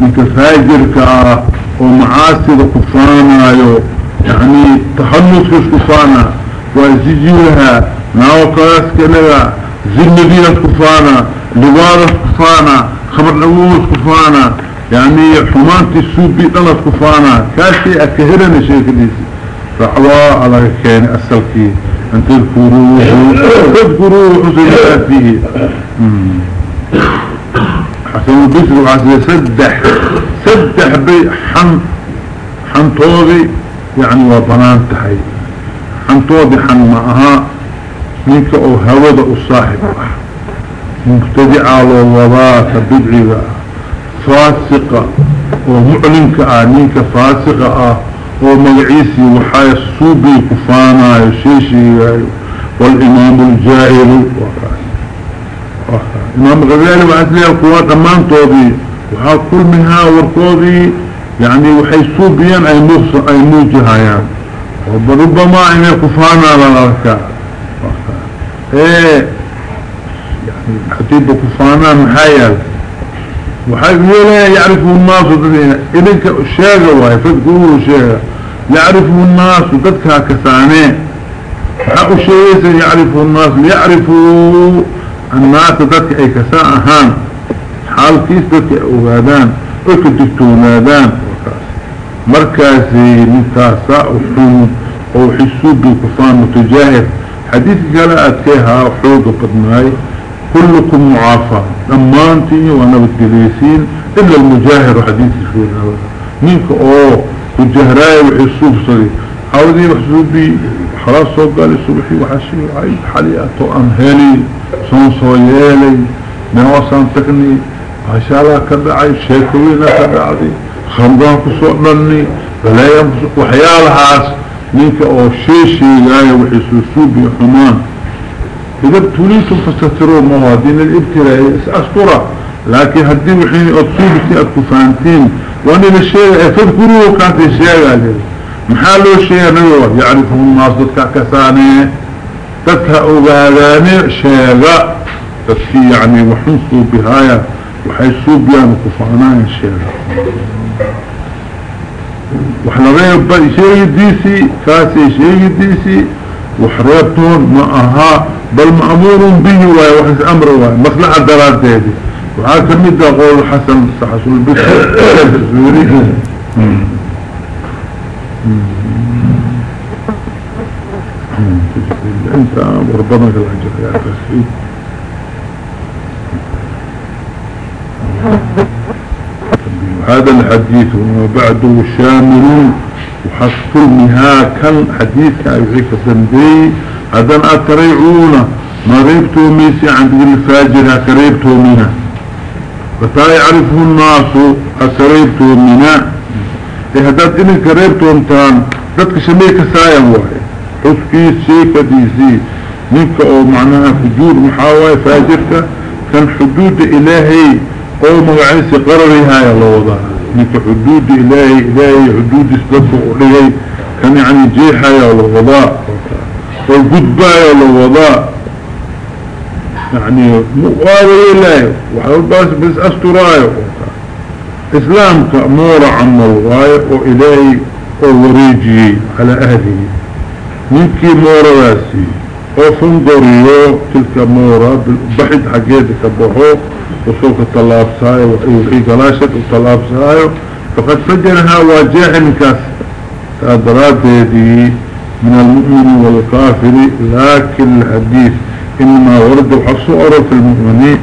ninka faajirka ومعاصد كفانا يعني تحنس كفانا وزجيلها ناو قلاس كنغا مدينة كفانا لبارة كفانا خبر نووز كفانا يعني حمانتي السوبي طلت كفانا كاسي اكهرن شيء كديسي فحواء على كان أسلكي أن تذكروه تذكروه حسن فيه حسن البسر وعسل سدح سدح بي حن حنطوضي يعني وبنان تحي. حنطوضي حن معها منك أو هوض الصاحب مبتدع الوضاء بدعي فاسقة ومعلنك آنيك فاسقة ومجعيسي وحايا السوبي كفانا يشيشي والإمام الجائر إمام غزالي وعسلي القوات أمان طوضي وحا كل منها وركوضي يعني وحي سوبيا أي, أي موجهايان وربما إن كفانا للأركاء إيه يعني حتيب كفانا محايا وحي لا يعرف الناس إذنك الشاقة وهي فذكروا الشاقة يعرف الناس وقدكها كثاني حق الشيء يعرف الناس ليعرفوا الناس ذاتك أي كساء أهان. حال كيس ذاتك أغادان اك دكتونادان مركزي نكاسا وحون أو حسوب بالكفان متجاهر حديث قال أتكيها وحوض قدناي. كلكم معافى. أمانتي وأنا بالجليسين إلا المجاهر حديث شونا منك اوه الجهراء وحسوب صدي حاولي وحسوبي خلاص قال الصبحي وحشي وعيد حالياته أمهالي صنصويالي نواصان تقني عشالة كدعي شيكوينة كدعي خمضان كسوء بلايا وحيالهاس نينك أو شيشي لاي وحسوسوبي حمان. إذا ابتليتم فستروا موادين الابتلاء أسطرة لكن هدي وحين أتصوبتي أتكفانتين وأن الشيء تذكروه كانت الشيء عليه محالو الشيء نيوه يعرفه الناس ضدك كثاني تدك أغاداني شيء تدكي يعني وحنصوا بهاية وحيسوا بيان كفانان الشيء وحنا غير شيء ديسي كاسي شيء ديسي وحريبتون معها بل مأمور به وحس أمره مصلحة درات ديدي وهذا مدى قول حسن حسن البشر الزوري أنت قال العجل يا تسعيد هذا الحديث وما بعده شامل وحسب المها كان حديث كأيضيك الزنبي هذا أتريعون ما ريبتو ميسي عند الفاجر أتريبتو منه. فتا يعرفه الناس أتريبتو منه. إهداد إنك ريبتو انتان ذاتك شميك سايا واحد حسكي سيكا ديزي منك أو معناها فجور محاوية فاجرك كان حدود إلهي أو مقعيسي قرري هاي الله وضع. منك حدود إلهي إلهي حدود اسببه إلهي كان يعني جيحة يا الله وضع. والقدبة يا الله وضع. يعني مقاوي إلهي. وحاول بس بس أستراي إسلامك مورا عن الله وإلهي وريجي على أهله. منكي مورا واسي. وفنقريو تلك مورا بحد حقيتك بحو وصوك الطلاب سايو وحي قلاشت الطلاب سايو. فقد فجرها واجه نكاس تأدرات دي من المؤمن والكافر. لكن الحديث إنما ورد وحصوره في المؤمنين.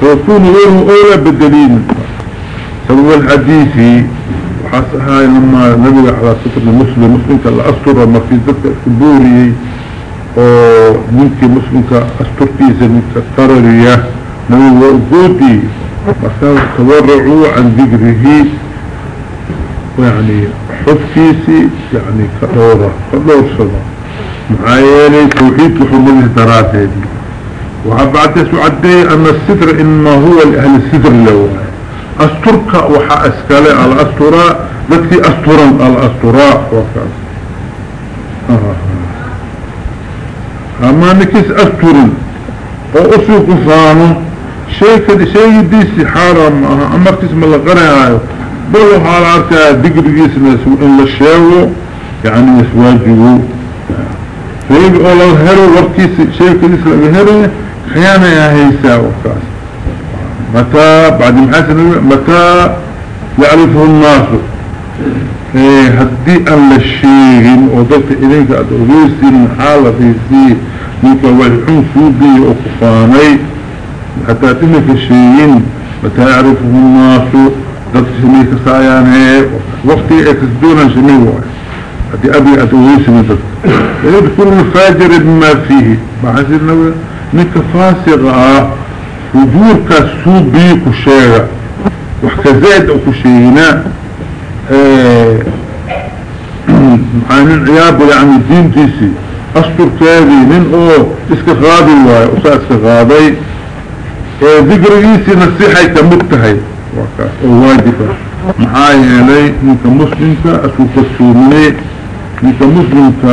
فيكون غيره أولى بالدليل سبب الحديث وحاسها لما نبي على سطر المسلم مسلم كالأسطر وما في ذلك الكبوري ومنك مسلم كأسطرتي منك كررية نبي وقوتي مثلا تورعوا عن ذكره. ويعني حفكيسي يعني كدورة كدور صدا معايالي توحيد لحمله دراتي وعبعد سعدي أن الستر إنما هو لأهل اللي أسترك وحا أسكالي على أستراء لكي أسترا على أستراء وكذا آه. أما نكيس أستر وأسوق فانو شيء كده شيء ديسي حرام أمرك اسم الله قرأي بلو حال عركة دقر جيسنا إن الشاو يعني يسواجه فيقول الله هرو وركيس شيء كده هرو خيانة يا هيسا وكاس. متى بعد محاسن متى يعرفه الناس؟ إيه هدي ان الشيء وضبط إليك أدغيسي الحالة في سي منك والحون سوبي وقفاني حتى تنك الشيء متى يعرفه الناس؟ ضبط سميك ساياني وقتي اكسدونا شميه هدي أبي أدغيسي من ضبط يدخل الفاجر بما فيه. بحث النبي نك فاسق وجورك سوبي كشيغا وحكزاد أو كشينا عن العياب يعني الدين تيسي. أسطر كاذي من أو اسكغابي واي اسا اسكغابي ذكر إيسي نصيحة تمتهي واجبة معايا لي انك مسلمك اسوك السومني انك مسلمك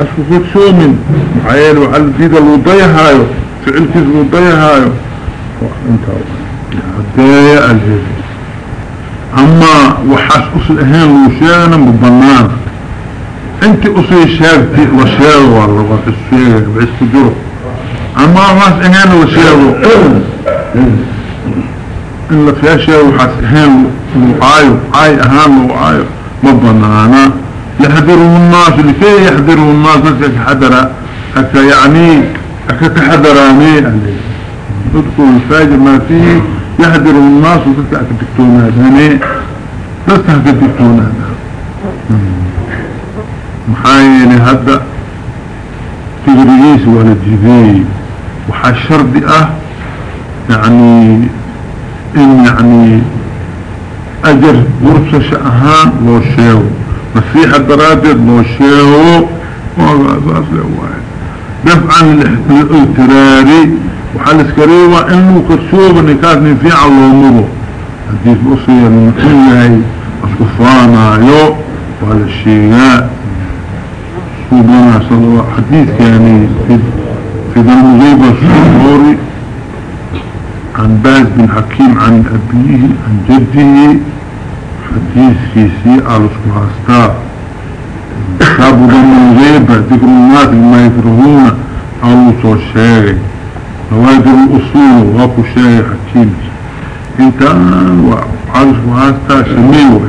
اسوك السومن معايا لي وعلى الديد الوضية هايو. فعل كذ الوضية هدايا الهدي اما وحاس اصل اهان وشانا مبنان انت اصل شابتي وشاو والله الشيء بعيس كجرو اما وحاس اهان وشاو إلا شيء وحاس اهان وعايو عاي اهان وعايو مبنانا يحذره الناس لكي يحذره الناس نسيك حذر حتى يعني حذراني ادخل الفاجر ما فيه يحذر الناس وتسعى كدكتون هذا تسعى كدكتون هذا محايني هذا تجريس ولا جدي وحشر آه يعني ان يعني أجر غرفة شأهان لو شيو مسيحة درادة لو شيو وهذا أساس لواحد دفعا الاغتراري وحال اسكريوة إنه كرسوب نكاس نفيع اللومره حديث اصير من الله اصفانا يو وعلى الشيغاء سبحانه صلى الله حديث يعني في ذا المغيبة الصوري عن باز بن حكيم عن أبيه عن جده. حديث كيسي على سبحانه كتاب ذا المغيبة ذكر الناس ما يكرهون أو صوشيغي نوادر الأصول وابو الشيء حكيم أنت وعرف وهاستا سميوه.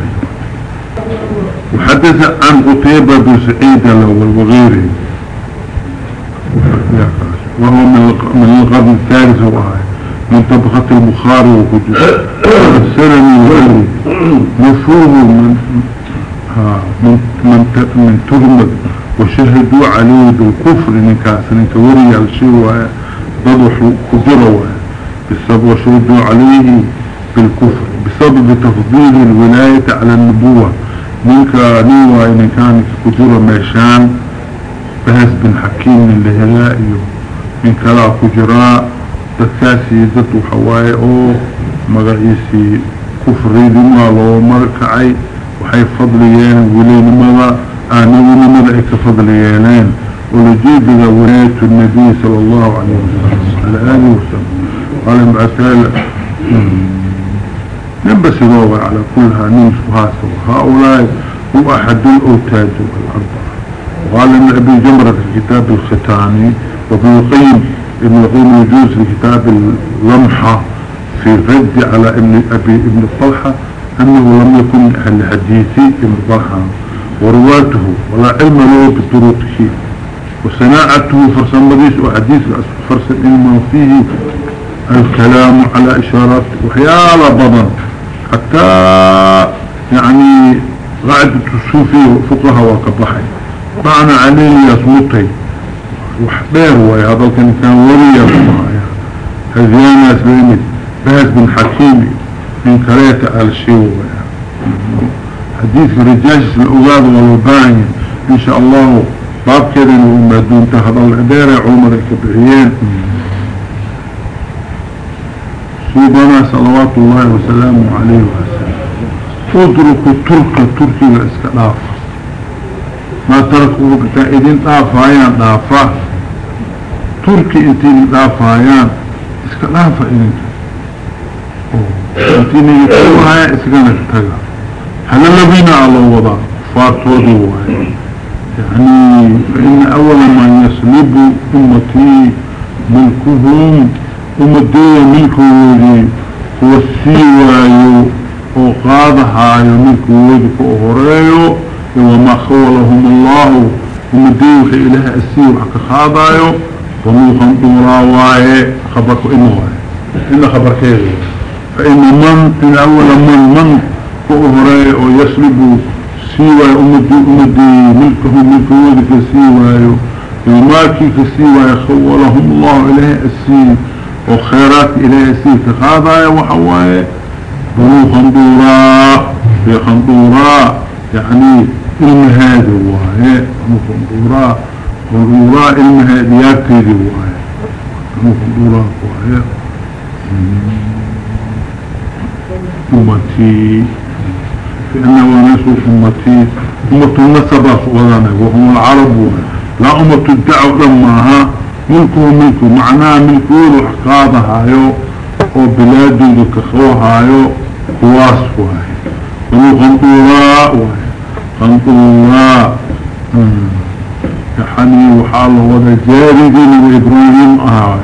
وحدث عن قطيبة بن سعيد وهو من القرن الثالث وهاي من طبقة البخاري وكتب السلمي وغيره مفهوم من من من من ترمد وشهدوا عليه بالكفر. نكاس نكوري على شيء ضبح قدره بسبب وشهدوا عليه بالكفر بسبب تفضيل الولاية على النبوة. منك نيوة إن كان قدره ميشان بهز بن حكيم اللي هلائيه من كلا كجراء دكاسي ذات حواي أو مغعيسي كفري دماء لو مركعي. وحي فضليين ولين ماذا آنه ونماذا ايك فضليين ولجيب ذا ولاية النبي صلى الله عليه وسلم. على آله وسلم. قال معتال نبس ضوء على كلها نمس وهاسه هؤلاء هو أحد الأوتاج والأربعة. وقال ابن أبي جمرة في كتاب الختاني وابن القيم ابن القيم يجوز في كتاب اللمحة في الرد على ابن أبي ابن الطلحة أنه لم يكن أهل حديثي ابن طلحة. ورواته ولا علم له بطرقه. وصناعته فرسان مديس وحديث فرسان إنما فيه الكلام على إشارات وحيال بضن حتى يعني قاعدة الصوفي فقها وكبحي طعنا عليه يصمتي. وحبير هذا كان كان وليا هذيانا سليمت بهز بن حكيمي. من كريت على الشيء حديث رجاج الأولاد والوباني إن شاء الله باب كده وما دون تهض العبارة عمر الكبعيين سيدنا صلوات الله وسلامه عليه وسلم. ادركوا تركة تركي واسكلاف ما تركوا بتائدين دافايان دافا تركي إنتين دافايان اسكلافا انت انتيني يتلوها اسقنا التقى هل الذين على وضع فاتوضوا يعني فإن أول ما يسلب أمتي ملكهم أمتي ملكه هو السيوايو وقادها يملكه كأهريو وما خولهم الله. أمتي وحي إله السيو حق خاضايو ونوخا دورا وايه خبرك إنه إنه خبر كيغي فإن من إن أول من من كأهريو ويسلب سيواي أمدي أمدي ملكه ملكه وذك سيواي وماكي كسيواي خولهم الله إليه السي وخيرات إليه السي كخاضايا وحواي بنو خندورا في خندورا يعني علم هذا واي بنو خندورا خندورا علم هذا يكيد واي بنو خندورا واي أمتي فإنه ونسو أمتي أمة النسبة وضانه وهم العرب لا أمة الدعوة لماها ملكه ملكه معناه ملكه وحقاضها هايو وبلاده كخوها هايو كواس وهاي ونو خنطوراء وهاي خنطوراء يعني وحاله وذا جاري دين إبراهيم أهاي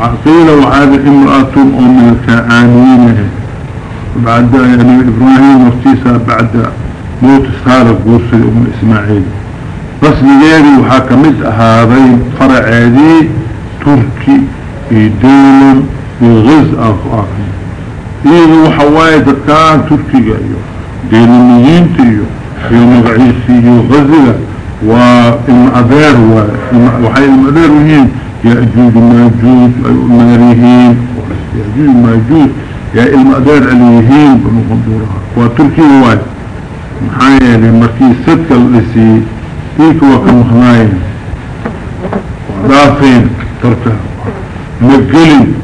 وقيل وهذا امرأة أم الكائنين بعد يعني إبراهيم وفتيسة بعد موت سارة قرصي أم إسماعيل. بس لغيري وحاكمت هذين فرعيدي تركي دولم بغز أخاكي إيه وحواي دكان تركي ايو ديلميين تيو. يو مغعيسي يو غزلة وإن أدير وحي المأدير وهين يأجوج ماجوج ماريهين يأجوج ماجوج. يا المقدار عليهين بنو قدورها وتركي واي محايا لمركي صدق اللسي ايك وكم خناين ودافين تركها مقلين.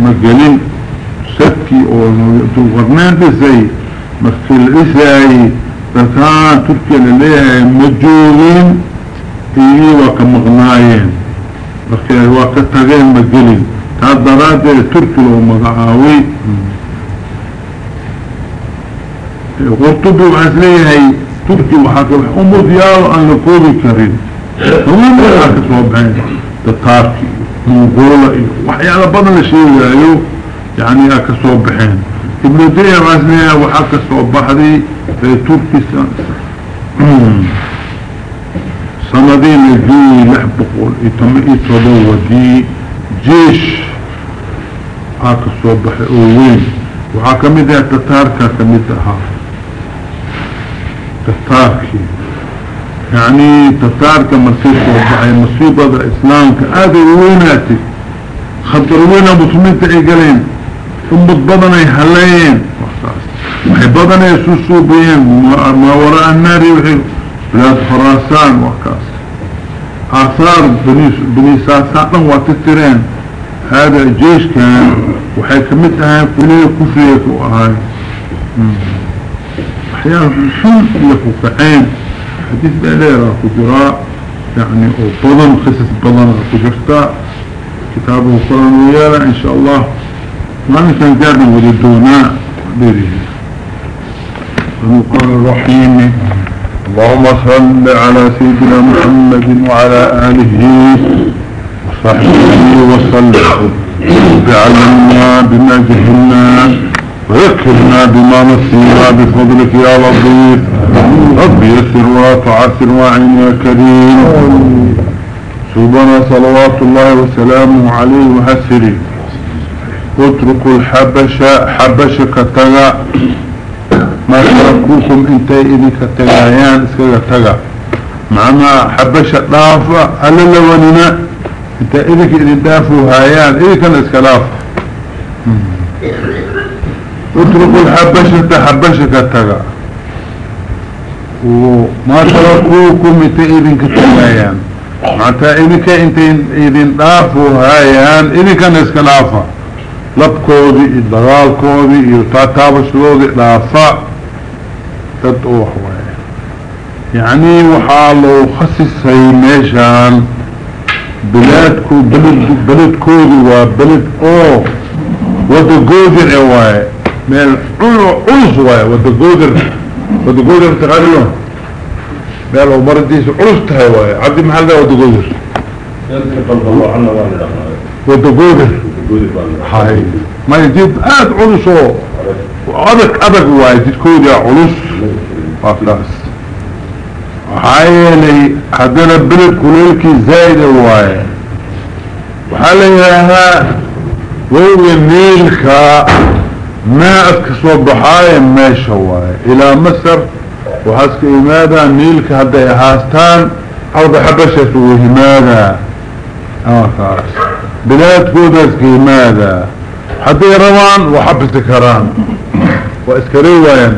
مقلين. صدقي أو دوغرنان بزي مركي الاساي فكان تركيا لليها مجولين. إيه وكم خناين مركي وكتغين مقلين. هذا رادي تركل ومقعاوي قرطبي وعزلي هاي تركي وحاكبي أمو ديالو عن لكوري كريم ومين بلاك صوبعين تطاركي مغولا ايو وحي على بدل الشيء ايو يعني اكا صوبعين ابن ديه رازني ايو حاكا صوبحدي في تركي سنة. سنة دي نجي لحبقول إتمئي تضوه دي جيش. هاك الصبح اوين وحاكمدها تتاركا كمدها تتاركي يعني تتاركا مرسيس وضعي مصيبة الاسلام كآذي ويناتي. خطر وينا مسلمين تعيقلين ثم بدنا يحلين وحي بدنا يسوسوا بهم ما وراء النار وحي بلاد فراسان وكاس. آثار بني ساسان واتترين. هذا الجيش كان وحي كمتها كلية كفرية وهاي أحيانا حن لفقعين حديث بأليرا كجراء يعني أو بضن خصص بضن كجرتا كتابه قرآن ويالا إن شاء الله. ما كان جارنا وددونا بيريه المقال الرحيم. اللهم صل على سيدنا محمد وعلى آله. وصحبه وسلم بعلمنا بما جهلنا وذكرنا بما نسينا بفضلك يا لطيف رب يسر ولا تعسر وعين يا كريم سبحانه صلوات الله وسلامه عليه وحسره اتركوا الحبشة حبشة كتغى ما تركوكم انتي اذي كتغيان اسكا كتغى معنا حبشة ضافة ألا لوننا انت اذك اذن دافوا هايان اذك الاسكلاف اتركوا الحبشة حبشة كتغى وما تركوكم انت اذن كتغيان معناتها اذك انت اذن دافوا هايان اذك الاسكلافة لبكودي دغالكودي يتاتابشلودي دافا تدوح يعني وحالو خصيصي ميشان بلادكو بلد بلدكودي وبلد أو وده قودر اواي ميل علص واي وده قودر وده قودر تغير ميل ومرديس علص تهي واي عبد محل ده وده قودر وده قودر هاي ما يجيب آد علصو وعدك أدك واي تتكود يا علص فاكلاس وحايلي حدنا بلد كليلكي زايد واي وحاليها وهو نيلكا ما أكسو بحايا ماشا واي. إلى مصر وحاسك إمادا نيلكا هدا يهاستان أرض حبشة وهمادا آه خلاص. بلاد كودسك إمادا حتى يروان وحبس كران. وإسكري وين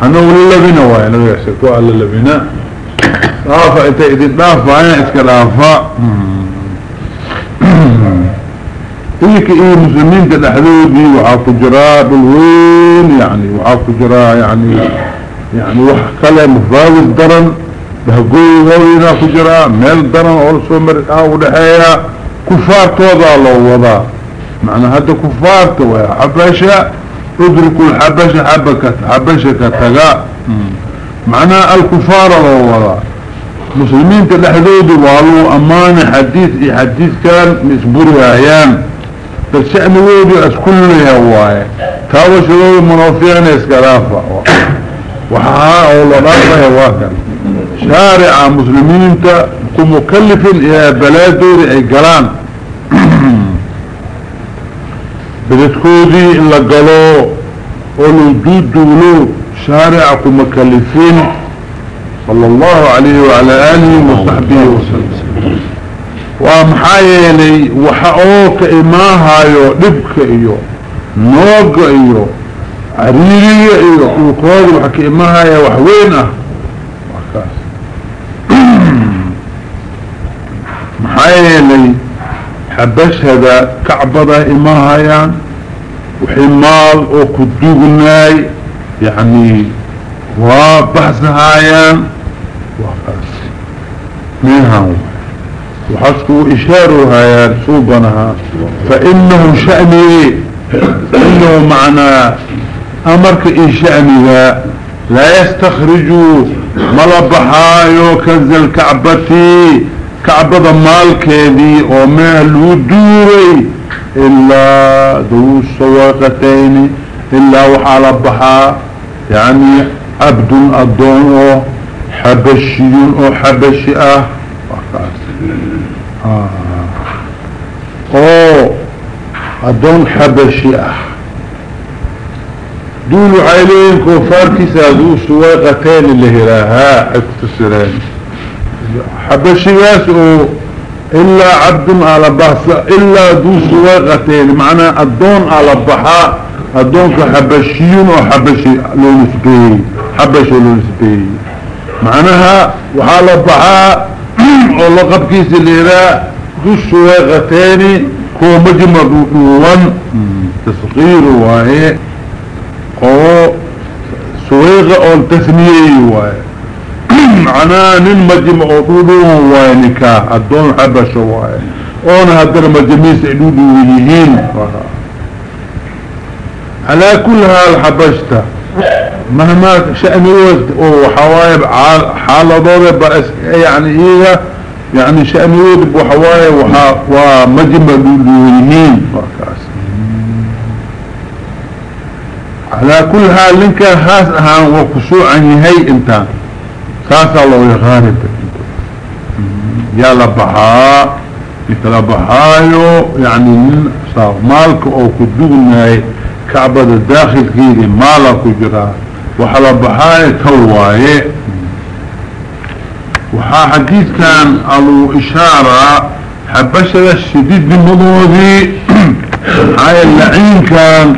حنو للبنا وين لو يحسكوا على اللبنا رافع اذن رافع اسكرافا إيك إيه مسلمين تدحذودي وعاكو جراء بالوين يعني وعاكو جراء يعني يعني وحكالي مفاوز درن بهقوي ووينا كجراء ميل درن أولسو مرقا ودحيا. كفار توضع الله وضع. معنى هذا كفار توضع. حبشة ادركوا الحبشة حبكة حبشة كتغاء. معنى الكفار الله وضع. مسلمين تدحذودي والو أمان حديث حديث كان مسبورها أيام فالشأن ويدي اسكله هواي تاوى شروع المنافعين اسكرافة وحاها أولا رافة هواكا شارع مسلمين كمكلف إلى بلادوري أي قلان بلدكودي إلا قلو قولوا دود دولو شارع كمكلفين صلى الله عليه وعلى آله وصحبه وسلم. ومحايلي وحاوك إماهايو دبك إيو نوق إيو عريري إيو وقوضي وحكي إماهايا وحوينة. وكاس محايلي حبش هذا كعبضة إماهايا وحمال وكدوغناي يعني وبحثهايا وكاس منها وحسكوا إشارها يا صوبنها فإنه شأني فإنه معنى أمرك إشأني لا يستخرجوا ملبحايو كنز الكعبة كعبة مالكيدي ومهل ودوري. إلا ذو السواقتين إلا وحال بحا. يعني عبد أدون حبشي أو حبشي أه. آه. أو أدون حبشي آه. دول عيلين كفار كسادو سواقتين اللي هراها اكتسرين. حبشي ياسو إلا عبد على بحث إلا دو سواقتين معنى الدون على بحاء الدون كحبشيون وحبشي لونسبي حبشي لونسبي. معناها وحال بحاء ولقب كيس الليراء ذو السواغتين كو مجمع دوان تصغير وايه أو سواغة أو تثنية وايه معناه نين مجمع دودوه وايه نكاح الدون حبش وايه اونا هدر مجميس عدود ويهين على كل هالحبشته مهما شأن وقت وحوايب حالة بأس يعني إيه يعني شأن وقت وحوايب ومجمع لوليين على كل حال لنك هاس أهان وقصوعا يهي أنت. ساسا الله يغارب يا لبحاء يتلبحايو يعني مالك أو كدوغناي كعبة الداخل كيدي مالا كجرا وحلا بحاية كواي وحا حديث كان ألو إشارة حبشة الشديد بالمضوذي هاي اللعين كان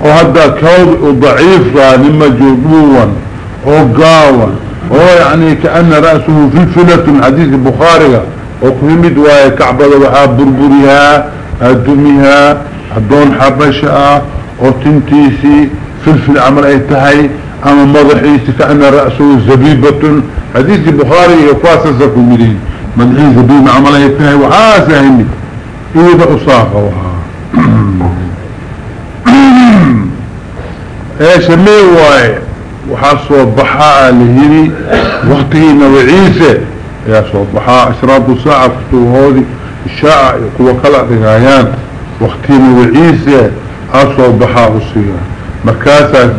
وهذا كوض وضعيف لما جدوا وقاوا هو يعني كأن رأسه في فلة حديث البخاري وقمد وهي كعبة وحا بربرها أدمها الدون حبشة وتنتيسي فلفل عمر اي تهي أما مضحيسي كأن رأسه زبيبة. حديث البخاري يقاس الزكومرين مضحي زبيب عمر اي تهي وحاسا هني اذا اصافة وها. إيه سميه واي. وحاسو بحاء لهذي وقته نوعيسة يا صبحاء اشراط ساعة فتوهودي الشاعة يقول كلا رغايان وقته نوعيسة اسو بحاء السيئة مركاسة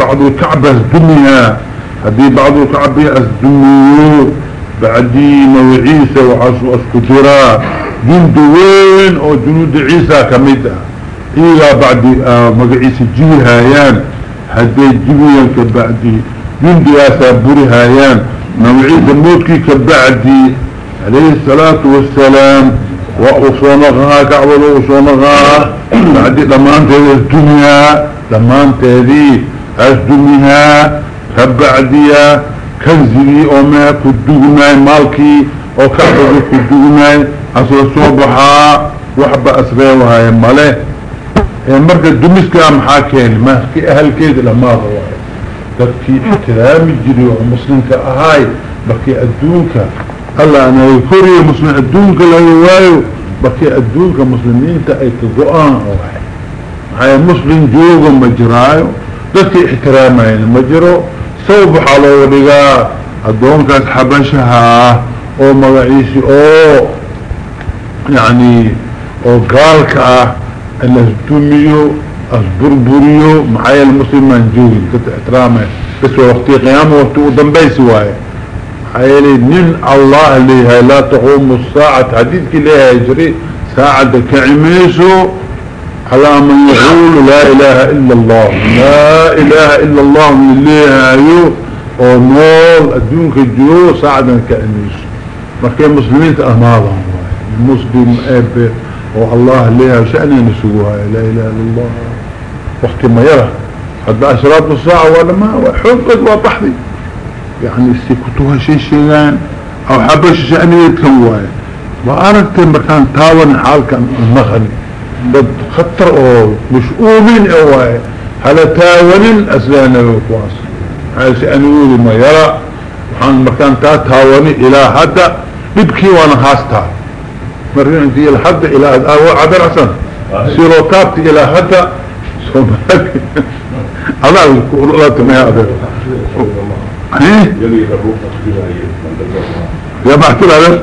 بعض, الكعبة الدنيا. هذه بعض الكعبة الدنيا. بعدي نوعيسة وحاسو أسكترا. جند وين؟ أو جنود عيسى كميدة إلى بعد آه مقعيس جيهايان هدي جبيا كبعدي. جند ياسا برهايان نوعيس الموتكي كبعدي. عليه الصلاة والسلام. وأصونغها كعبه وأصونغها بعد لما انت الدنيا انت هذه الدنيا. كبعدية كنزي وما كدوغناي مالكي وكعبه كدوغناي أصل صوبها وحبة أسريوها يماليه مرقى الدمسك أم حاكين ما في أهل كيد لما رواي تبكي إحترامي جري ومسلم كأهاي بكي أدونك. الله أنا يكوري مسلم أدونك لا يوايو بكي أدونك مسلمين تأي تضوءان أوحي. هاي مسلم جوغ مجرايو بكي إحترامين مجرو صوب حالو ورقا أدونك حبشها أو مغعيسي أو يعني أو قالك اسدوميو اسبربريو معايا المسلم منجوي كت احترامه بس وقتي قيامة وقتي قدنبيس واي. حيالي نن الله ليها لا تقوم الساعة. حديثك ليها يجري ساعة كعميسو على من يقول لا إله إلا الله. لا إله إلا الله من ليها يو ونول ادونك الجيو ساعة كعميسو مركي مسلمين تأمالهم المسلم أب والله ليها شأن نسوها لا إله إلا الله. وقت ما يرى حتى اشراط الساعة ولا ما حقق وطحذي يعني استيكتوها شيء شيئان أو حبش شأن يتكوها واركت مكان تاون حالك المغني بد خطر أو مش اومن اوه هلا تاون اسلانا وكواس هاي شأن يقول ما يرى. عن مكان تاوني إلى حتى ببكي وأنا خاصتها مرين انت إلى حد إلى عبر حسن سيرو كابت إلى حد. صوبك هذا الكل لا تمي هذا إيه؟ يا بعت هذا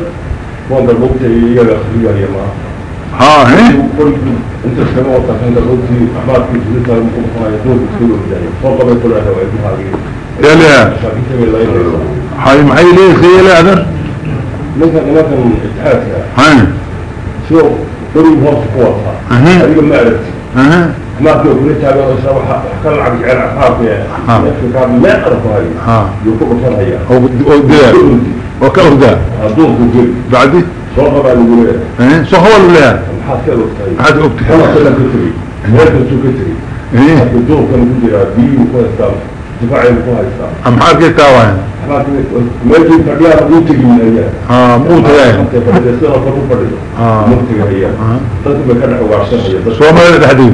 وانت الوقت يجي اخريها يا ما. ها إيه؟ أنت السماء وطفين الوقت أحمد في جلسة المقومة يدور بكثير يعني فوق ما يقول هذا ويجب هذه يا ليه؟ يرسل هاي معي ليه خيال هذا؟ مثلا مثلا إتحاد. هاي شو قريب هو قوتها أها. هذه ما عرفت أها ما تقول لي كان عم يجعل عقاب ها. يعني كان ما أعرف هاي ها يقول صار هي أو ده وكأه هدوه كبير بعدي؟ إيه صحوة ولا محاس كده وقتها هذا أنا اكتها كده كتري كنت كتري إيه. هدوه كان كتير بي وكوه السلام دفاعي وكوه السلام أم حاجة تاوان إحنا ما يجي فرديها منتج من أيام ها موت انت فرديها فرد فرد. منتج أيام. تطلب كان عواشة هي سوما الحديد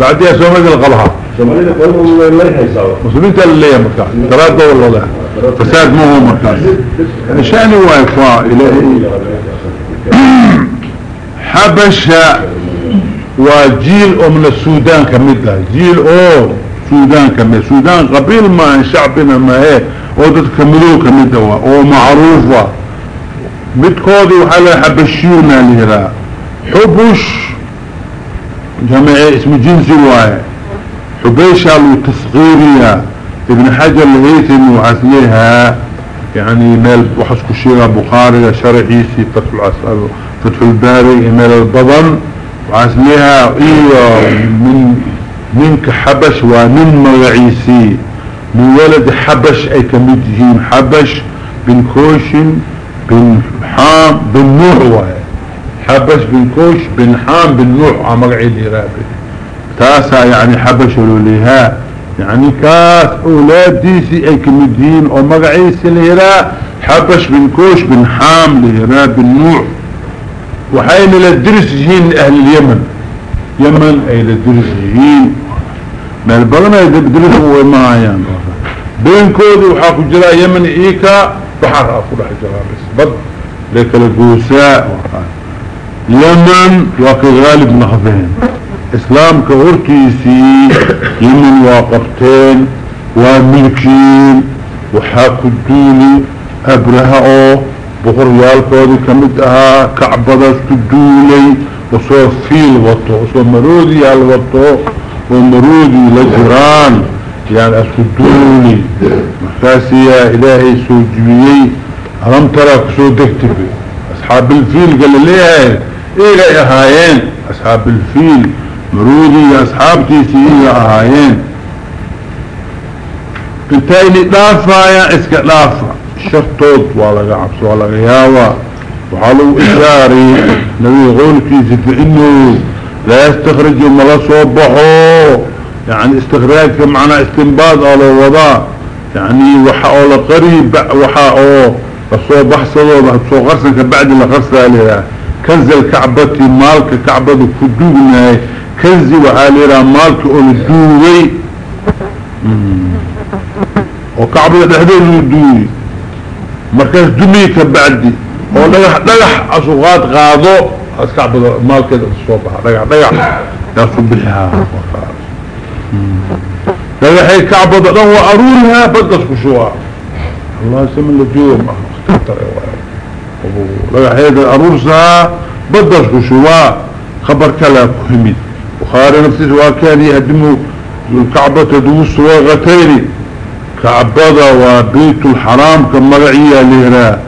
بعدها سوما القلعة سوماليا قالوا لا يحيساوا مسلمين اللي مكان تراد ولا لا فساد مو هو مكان شأني واقفاء إلهي حبشة وجيل من السودان كمدة جيل أو سودان كمدة السودان قبيل ما شعبنا ما ودد كملوه كمدة ومعروفة متكودي وحالا حبشيونا لهلا حبش جماعة اسم جنسي واي حبيشة التصغيرية ابن حجر الهيثم وعسليها يعني مال وحسك الشيرة بخاري شرعيسي فتح فتح الباري مال البضن. وعسليها إيوه من منك حبش ومن مغعيسي من ولد حبش أي كمدهين حبش بن كوشن بن حام بن نوح واي حبش بن كوش بن حام بن نوح عمرعي الإرابي تاسع يعني حبش لها يعني كاس أولاد ديسي أي كمدين أو مقعيس الهراء حبش بن كوش بن حام الهراء بن نوح وحين للدرس جهين أهل اليمن. يمن أي للدرس جهين ما البغنى يدرس هو بين كودي وحاكو جراء يمن إيكا بحر أكو رح جراء بس. بض لك القوساء وقال يمن وكي غالب نهضين إسلام كهرتيسي يمن واقفتين وملكين وحاكو الدولي أبرهاء بخور يالكودي كمدها كعبدا الدولي وصو فيل وطو. وصو مرودي يالوطو ومرودي لجران. يعني الدولي مكاسي يا إلهي سوجبيي ألم ترى كسو دكتبي أصحاب الفيل قال ليه؟ إيه هايين أصحاب الفيل. مرودي أصحابتي سيئة هايين انتايني دافا يا إسك دافا شرطوط ولا عبس ولا ياوا وحلو إشاري. نبي يقول كيسي فإنه لا يستخرج ملا صوبحو يعني استخراج معنى استنباض على وضع يعني وحاول قريب وحاول فصوبح صدو سو غرسنك بعد اللي غرسها لها كنز الكعبة مالك كعبة كدوغنا كنزي وحاليرا مالك أولدوغي وكعبة الحدين يدوي مركز دميك بعدي ولقح لقح أسوغات غاضو. أسكعبة مال كده الصوبة لقح لقح يصب بها لقح كعبة دقوا أرورها بدس كشوها الله سمى لجوم اختار لقح هيدا أرورسها بدس كشوها خبر كلا كهمي وخاري نفسي وكان يهدموا الكعبة دوس وغتيري كعبدا وبيت الحرام كمرعية لهرا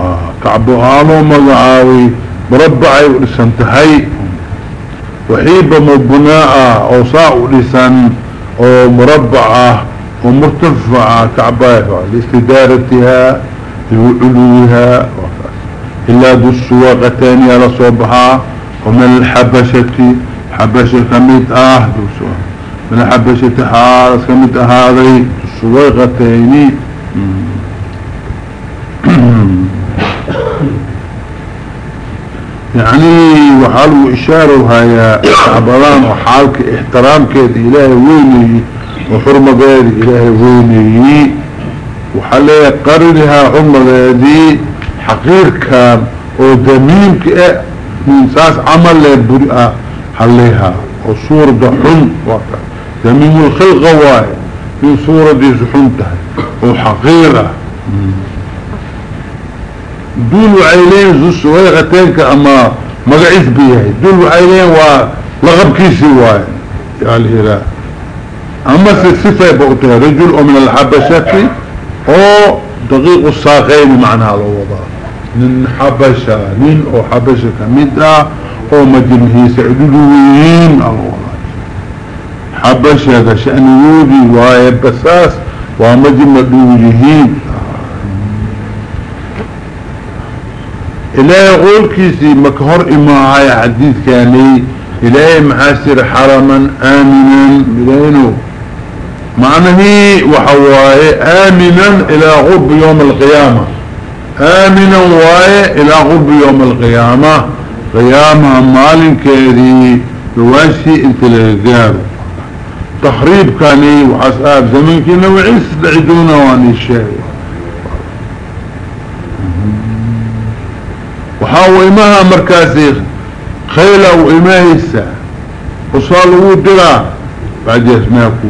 آه كعبهانو مقعاوي مربعي ولسانتهي وحيبة مبناء صاع لسان أو مربعة ومرتفعة كعباها لاستدارتها لعلوها. إلا ذو السواقتين على صوبها ومن الحبشة حبشة كميت آه من الحبشة حارس كميت هذه سويغتين يعني وحالو إشارة هيا عبران وحالك احترام كيد إلهي ويني وحرمة غير إلهي ويني وحالي قررها حرمة دي حقير كان ودميم كأ من ساس عمل لبرئة حليها وصور دحن وقت دميم الخلق واحد في صورة دي سحنتها وحقيرة دول عيلين زوس ويغتينك اما مقعيث بيه. دول عيلين ولغب كيسي واي يعني لا. أما الصفة بقتها رجل ومن الحبشة أو دقيق الساقين معنى الوضع. من حبشة من أو حبشة كمدة أو مجمهي سعدلوين الوضع حبشة شأن يودي وهي بساس ومجمع دوجهين. إلهي قول كيسي مكهر إماعي حديث كاني إلهي محاسر حرما آمنا بلينه معنى هي وحواي آمنا إلى غب يوم القيامة. آمنا واي إلى غب يوم القيامة. قيامة مال كيري بواشي انت لغاره تخريب كاني وحساب زمن كنا وعيس دعدونا واني الشيء. وحاو إماها مركزي خيلة وإماهيسة وصالوا درا بعد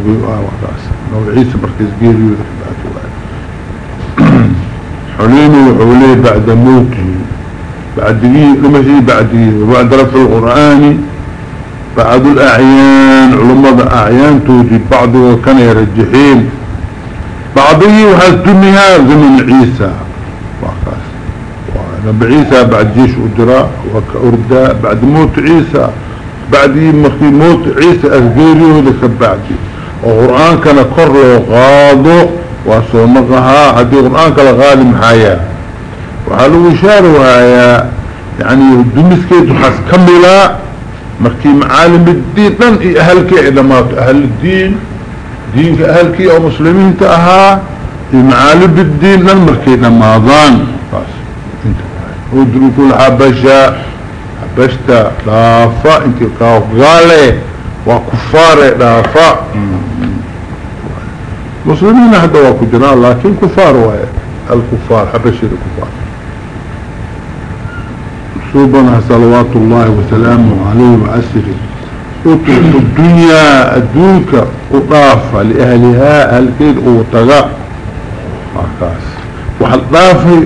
بيقى وقاس لو عيسى مركز قيري وذكبات حليني وحوليه بعد موته. بعد دقيق لما بعد دقيق. وبعد رفع القرآني بعض الأعيان علماء أعيان توجد بعضه كان يرجحين. بعضه وحال الدنيا زمن عيسى. ونبي عيسى بعد جيش أدراء وكأرداء بعد موت عيسى. بعد مخي موت عيسى أسجيري وذلك بعد وقرآن كان له غاضو وصومقها هذه القرآن كان غالي محايا وحالو إشارة يعني دمسكيت حس كملا. مركي معالم الدين. لن اهلك اعلامات أهل الدين. دينك اهلك أو مسلمين تأها. معالم الدين. لن مركي نماضان. بس. ودروا كل حبشة حبشتا لافا انت قالي وكفار لافا مسلمين هذا وكجران لكن كفار وهي الكفار حبشة الكفار. صوبنا صلوات الله وسلامه عليه وأسره اترك الدنيا الدنيا وضافة لأهلها أهل كيد markaas wax dhaafay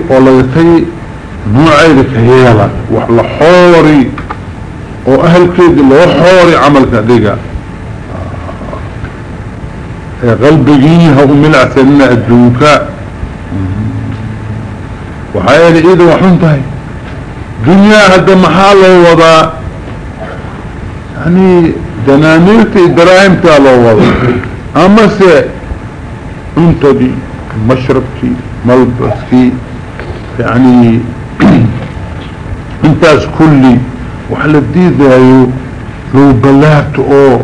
oo ahalkeeda loo xoori camalka dhiga ee qalbigii ha u milacsanina adduunka waxaa yeelay iyada waa xun tahay dunyaa hadda maxaa loo wadaa yani danaaniirta iyo daraahimtaa loo wadaa amase cuntadii مشربكي ملبسكي يعني انتاز كلي. وحل الديد هايو لو بلات أو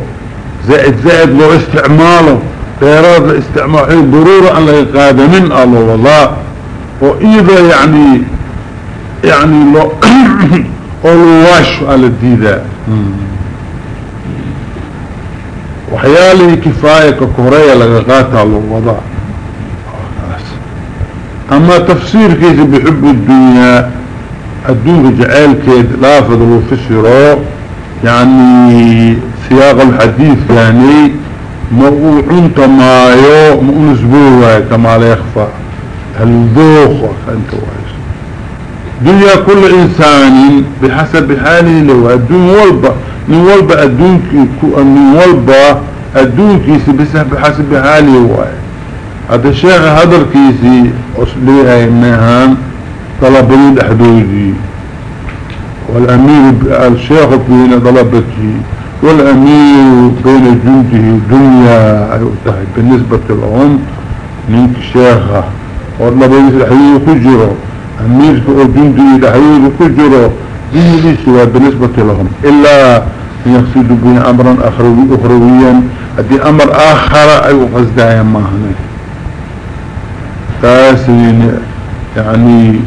زائد زائد لو استعماله. غيرات الاستعمال ضرورة أن لا من الله والله وإذا يعني يعني لو لو واش على الديد. وحيالي كفاية ككوريا لغاقاتها الله وضع أما تفسير كيس بحب الدنيا الدنيا جعل كيد لافظ وفسره يعني سياق الحديث يعني موعون تمايو مؤون أسبوع كما لا يخفى. الذوق انت وايش دنيا كل إنسان بحسب حاله لو الدنيا والبا من والبا الدنيا من والبا الدنيا بسبب حسب حاله وايش هذا الشيخ هذا الكيسي أصليها إنها طلبني الحدودي والأمير الشيخ بين طلبته والأمير بين جنده دنيا بالنسبة لهم منك الشيخة والله بين الحدود كجره أمير جنده الحدود كجره دين لي سوى بالنسبة لهم؟ إلا أن يقصدوا بين أمرا أخرويا. هذه أمر آخر أي قصدها ما هناك. تاسين يعني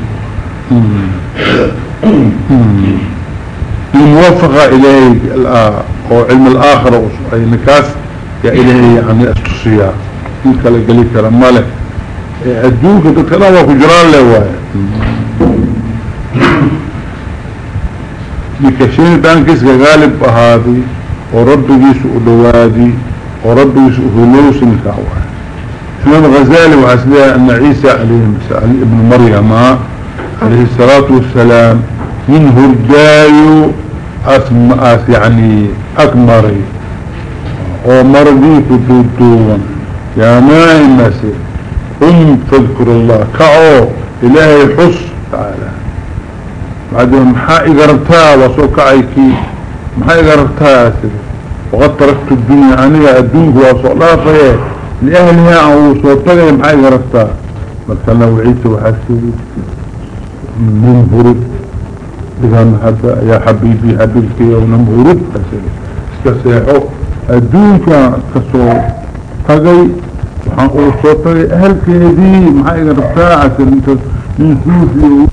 الموافقة إليه أو علم الآخر أي نكاس يا إليه يعني أستصيا إنك لقليك لما لك أدوك تتكلم وكجران له لكشين تانكس غالب هذه وربك يسؤ دوادي وربك يسؤ هلوس نكاوه إمام غزالي وعسلها أن عيسى عليه ابن مريم؟ عليه الصلاة والسلام من هرجاي أسمأت يعني أكمري. ومرضي كتوتون يا نائم مسير قم تذكر الله. كعو. إلهي حس. تعالى. بعدين محا إقربتها وصوكعيكي محا إقربتها وقد تركت الدنيا أنا الدنيا وصولا فيه. لأهلها أو صوتها محاي غرفتا مثلا وعيت وحاسي من هرب بغان حتى يا حبيبي حبيبتي ونم هرب اسكسيحو الدونك كسو تغي وحان قول أهل كيدي محاي غرفتا عسل من سوفي